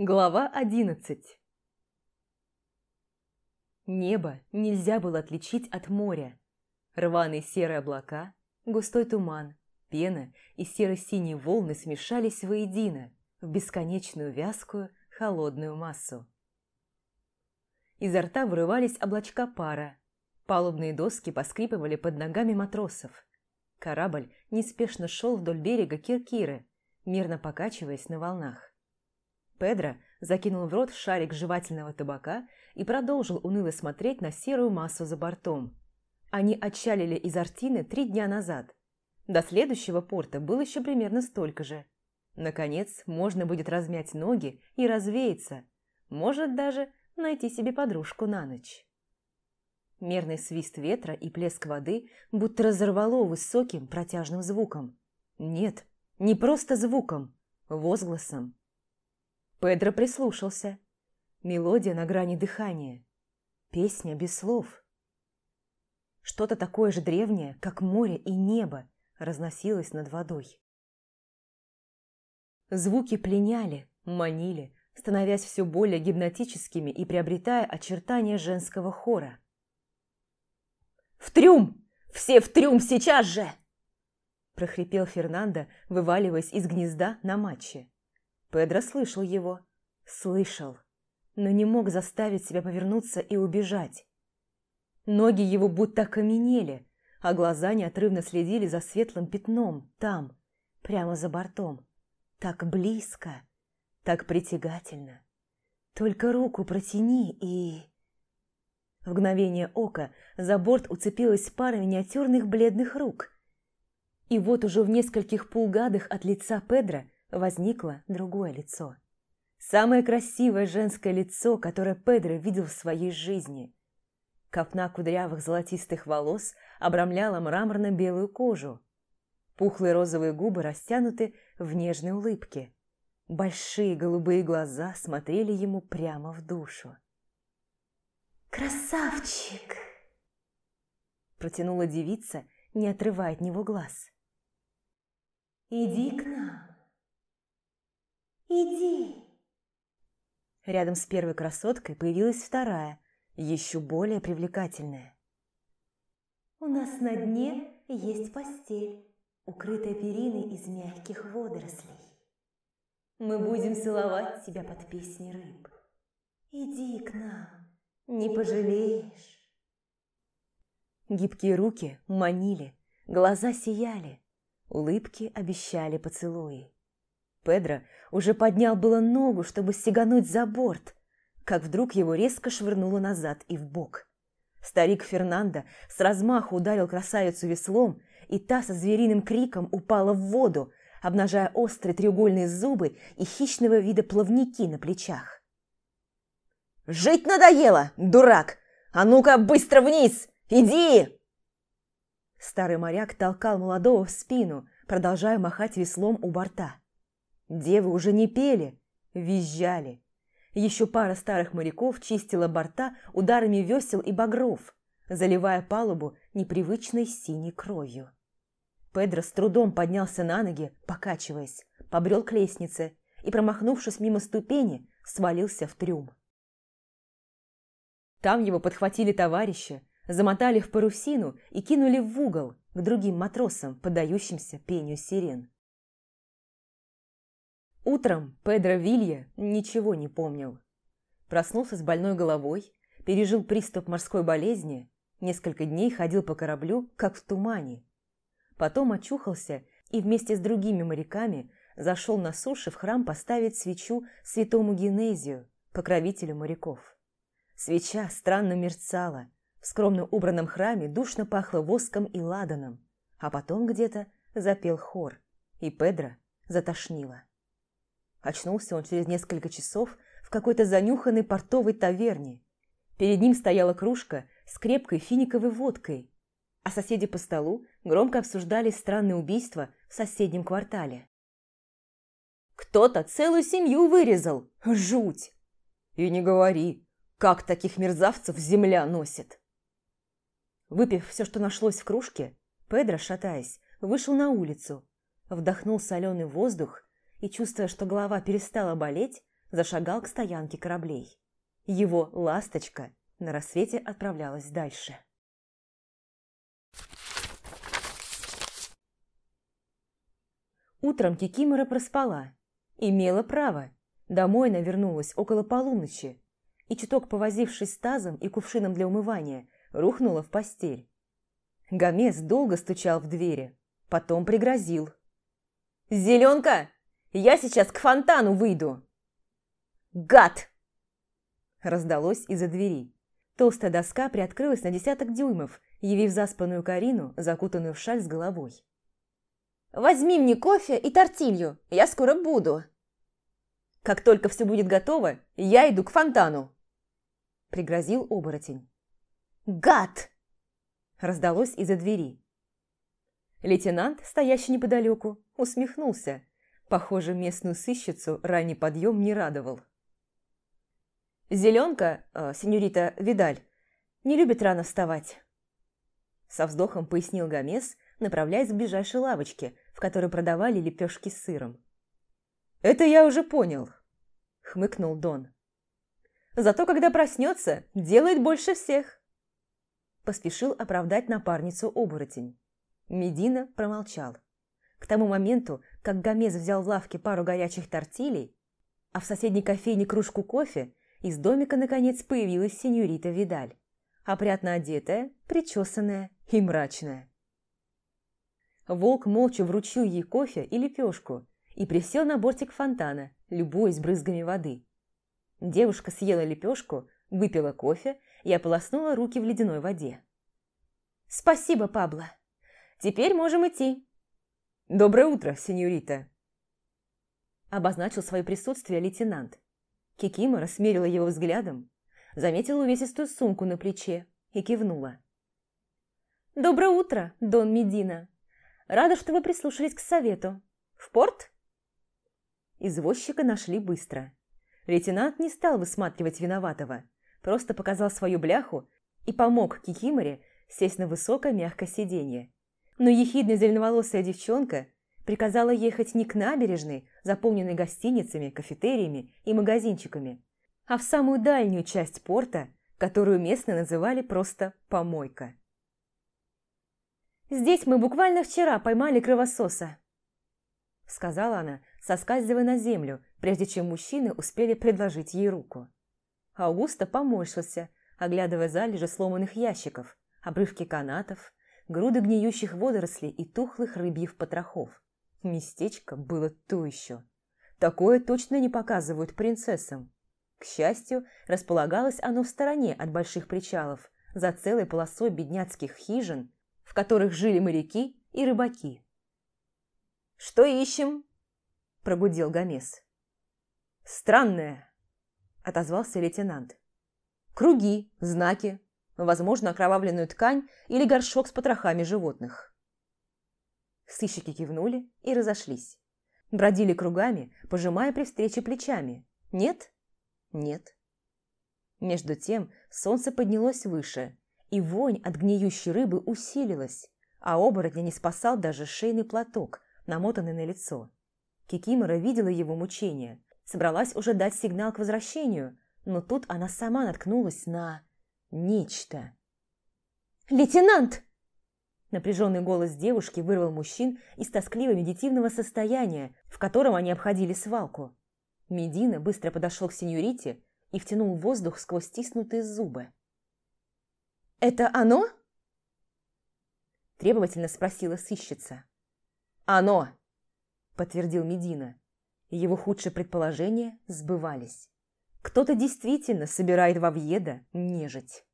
Глава одиннадцать Небо нельзя было отличить от моря. Рваные серые облака, густой туман, пена и серо-синие волны смешались воедино в бесконечную вязкую холодную массу. Изо рта вырывались облачка пара, палубные доски поскрипывали под ногами матросов. Корабль неспешно шел вдоль берега Киркиры, мирно покачиваясь на волнах. Педро закинул в рот шарик жевательного табака и продолжил уныло смотреть на серую массу за бортом. Они отчалили из Артины три дня назад. До следующего порта было еще примерно столько же. Наконец, можно будет размять ноги и развеяться. Может даже найти себе подружку на ночь. Мерный свист ветра и плеск воды будто разорвало высоким протяжным звуком. Нет, не просто звуком, возгласом. Педро прислушался. Мелодия на грани дыхания. Песня без слов. Что-то такое же древнее, как море и небо, разносилось над водой. Звуки пленяли, манили, становясь все более гипнотическими и приобретая очертания женского хора. «В трюм! Все в трюм сейчас же!» прохрипел Фернандо, вываливаясь из гнезда на матче. Педро слышал его. Слышал, но не мог заставить себя повернуться и убежать. Ноги его будто окаменели, а глаза неотрывно следили за светлым пятном там, прямо за бортом. Так близко, так притягательно. Только руку протяни и... В мгновение ока за борт уцепилась пара миниатюрных бледных рук. И вот уже в нескольких пулгадах от лица Педро возникло другое лицо. Самое красивое женское лицо, которое Педро видел в своей жизни. Копна кудрявых золотистых волос обрамляла мраморно-белую кожу. Пухлые розовые губы растянуты в нежной улыбке. Большие голубые глаза смотрели ему прямо в душу. «Красавчик!» Протянула девица, не отрывая от него глаз. «Иди к нам!» Иди!» Рядом с первой красоткой появилась вторая, еще более привлекательная. «У нас на дне есть постель, укрытая периной из мягких водорослей. Мы будем целовать тебя под песни рыб. Иди к нам, не пожалеешь!» Гибкие руки манили, глаза сияли, улыбки обещали поцелуи. Педро уже поднял было ногу, чтобы сигануть за борт, как вдруг его резко швырнуло назад и в бок. Старик Фернандо с размаху ударил красавицу веслом, и та со звериным криком упала в воду, обнажая острые треугольные зубы и хищного вида плавники на плечах. «Жить надоело, дурак! А ну-ка, быстро вниз! Иди!» Старый моряк толкал молодого в спину, продолжая махать веслом у борта. Девы уже не пели, визжали. Еще пара старых моряков чистила борта ударами весел и багров, заливая палубу непривычной синей кровью. Педро с трудом поднялся на ноги, покачиваясь, побрел к лестнице и, промахнувшись мимо ступени, свалился в трюм. Там его подхватили товарищи, замотали в парусину и кинули в угол к другим матросам, поддающимся пению сирен. Утром Педро Вилья ничего не помнил. Проснулся с больной головой, пережил приступ морской болезни, несколько дней ходил по кораблю, как в тумане. Потом очухался и вместе с другими моряками зашел на суше в храм поставить свечу святому Генезию, покровителю моряков. Свеча странно мерцала, в скромно убранном храме душно пахло воском и ладаном, а потом где-то запел хор, и Педро затошнило. Очнулся он через несколько часов в какой-то занюханной портовой таверне. Перед ним стояла кружка с крепкой финиковой водкой, а соседи по столу громко обсуждали странные убийства в соседнем квартале. «Кто-то целую семью вырезал! Жуть!» «И не говори, как таких мерзавцев земля носит!» Выпив все, что нашлось в кружке, Педро, шатаясь, вышел на улицу, вдохнул соленый воздух и, чувствуя, что голова перестала болеть, зашагал к стоянке кораблей. Его «Ласточка» на рассвете отправлялась дальше. Утром Кикимора проспала. Имела право. Домой она вернулась около полуночи и, чуток повозившись с тазом и кувшином для умывания, рухнула в постель. Гомес долго стучал в двери, потом пригрозил. «Зеленка, я сейчас к фонтану выйду!» «Гад!» Раздалось из-за двери. Толстая доска приоткрылась на десяток дюймов, явив заспанную Карину, закутанную в шаль с головой. Возьми мне кофе и тортилью, я скоро буду. Как только все будет готово, я иду к фонтану. Пригрозил оборотень. Гад! Раздалось из-за двери. Лейтенант, стоящий неподалеку, усмехнулся. Похоже, местную сыщицу ранний подъем не радовал. «Зеленка, э, сеньорита Видаль, не любит рано вставать», – со вздохом пояснил Гомес, направляясь к ближайшей лавочке, в которой продавали лепешки с сыром. «Это я уже понял», – хмыкнул Дон. «Зато, когда проснется, делает больше всех», – поспешил оправдать напарницу оборотень. Медина промолчал. К тому моменту, как Гомез взял в лавке пару горячих тортилей, а в соседней кофейне кружку кофе, из домика, наконец, появилась сеньорита Видаль, опрятно одетая, причесанная и мрачная. Волк молча вручил ей кофе и лепешку и присел на бортик фонтана, любуясь брызгами воды. Девушка съела лепешку, выпила кофе и ополоснула руки в ледяной воде. «Спасибо, Пабло. Теперь можем идти». «Доброе утро, сеньорита!» Обозначил свое присутствие лейтенант. Кикима рассмерила его взглядом, заметила увесистую сумку на плече и кивнула. «Доброе утро, Дон Медина!» Рада, что вы прислушались к совету. В порт?» Извозчика нашли быстро. Лейтенант не стал высматривать виноватого, просто показал свою бляху и помог Кикиморе сесть на высокое мягкое сиденье. Но ехидная зеленоволосая девчонка приказала ехать не к набережной, заполненной гостиницами, кафетериями и магазинчиками, а в самую дальнюю часть порта, которую местные называли просто «помойка». «Здесь мы буквально вчера поймали кровососа», – сказала она, соскальзывая на землю, прежде чем мужчины успели предложить ей руку. Аугуста поморщился, оглядывая залежи сломанных ящиков, обрывки канатов, груды гниющих водорослей и тухлых рыбьев потрохов. Местечко было то еще. Такое точно не показывают принцессам. К счастью, располагалось оно в стороне от больших причалов, за целой полосой бедняцких хижин в которых жили моряки и рыбаки. «Что ищем?» – прогудел Гомес. «Странное», – отозвался лейтенант. «Круги, знаки, возможно, окровавленную ткань или горшок с потрохами животных». Сыщики кивнули и разошлись. Бродили кругами, пожимая при встрече плечами. «Нет? Нет». Между тем солнце поднялось выше, и вонь от гниющей рыбы усилилась, а оборотня не спасал даже шейный платок, намотанный на лицо. Кикимора видела его мучения, собралась уже дать сигнал к возвращению, но тут она сама наткнулась на... нечто. «Лейтенант!» Напряженный голос девушки вырвал мужчин из тоскливо-медитивного состояния, в котором они обходили свалку. Медина быстро подошел к сеньорите и втянул воздух сквозь стиснутые зубы. «Это оно?» Требовательно спросила сыщица. «Оно!» – подтвердил Медина. Его худшие предположения сбывались. Кто-то действительно собирает во Вьеда нежить.